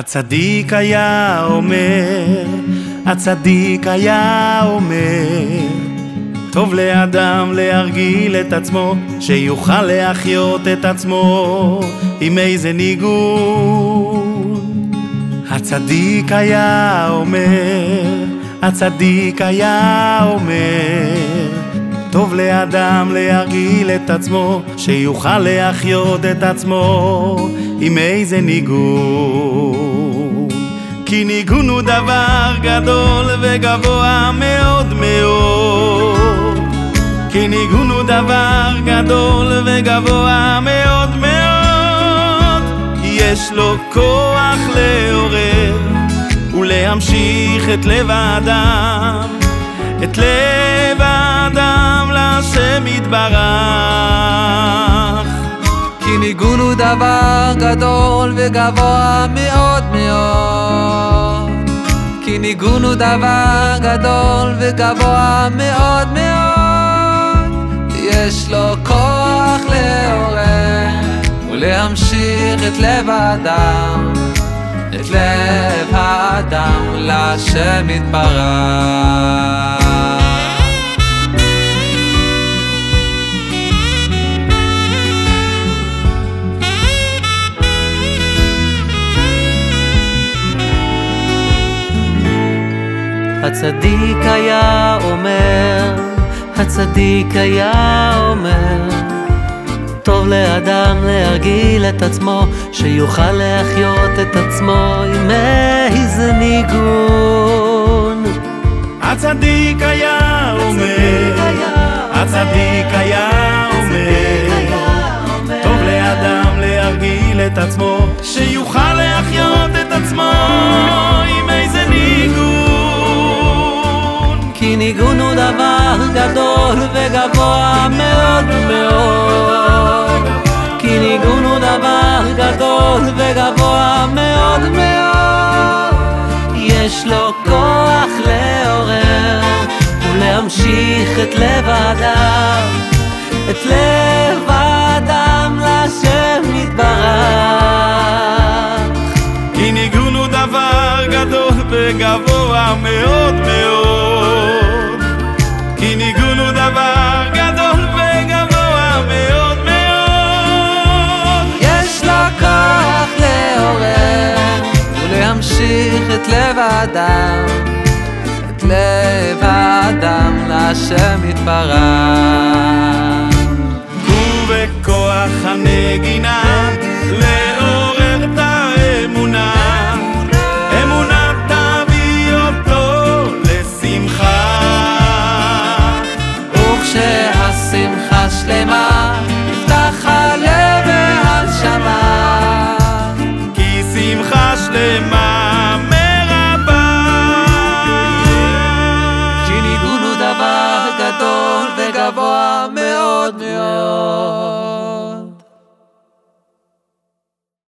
הצדיק היה אומר, הצדיק היה אומר, טוב לאדם להרגיל את עצמו, שיוכל להחיות את עצמו עם איזה ניגון. הצדיק היה אומר, הצדיק היה אומר, טוב לאדם להרגיל את עצמו, שיוכל להחיות את עצמו עם איזה ניגון. כי ניגון הוא דבר גדול וגבוה מאוד מאוד. כי ניגון הוא דבר גדול וגבוה מאוד מאוד. יש לו כוח לעורר ולהמשיך את לב האדם, את לב להשם יתברך. כי ניגון הוא דבר גדול וגבוה מאוד מאוד. כי ניגון הוא דבר גדול וגבוה מאוד מאוד. יש לו כוח לעורר ולהמשיך את לב האדם את לב האדם להשם יתברך הצדיק היה אומר, הצדיק היה אומר, טוב לאדם להרגיל את עצמו, שיוכל להחיות את עצמו עם איזה ניגון. הצדיק היה אומר, הצדיק היה אומר, טוב לאדם להרגיל את עצמו, שיוכל להחיות את עצמו ניגון הוא דבר גדול וגבוה מאוד מאוד כי ניגון הוא דבר גדול וגבוה מאוד מאוד יש לו כוח לעורר ולהמשיך את לב האדם את לב האדם להשם יתברך כי ניגון הוא דבר גדול וגבוה מאוד מאוד לב האדם, את לב האדם להשם יתברך. ובכוח הנגינה לעורר אמונה לשמחה. שלמה, כי שמחה שלמה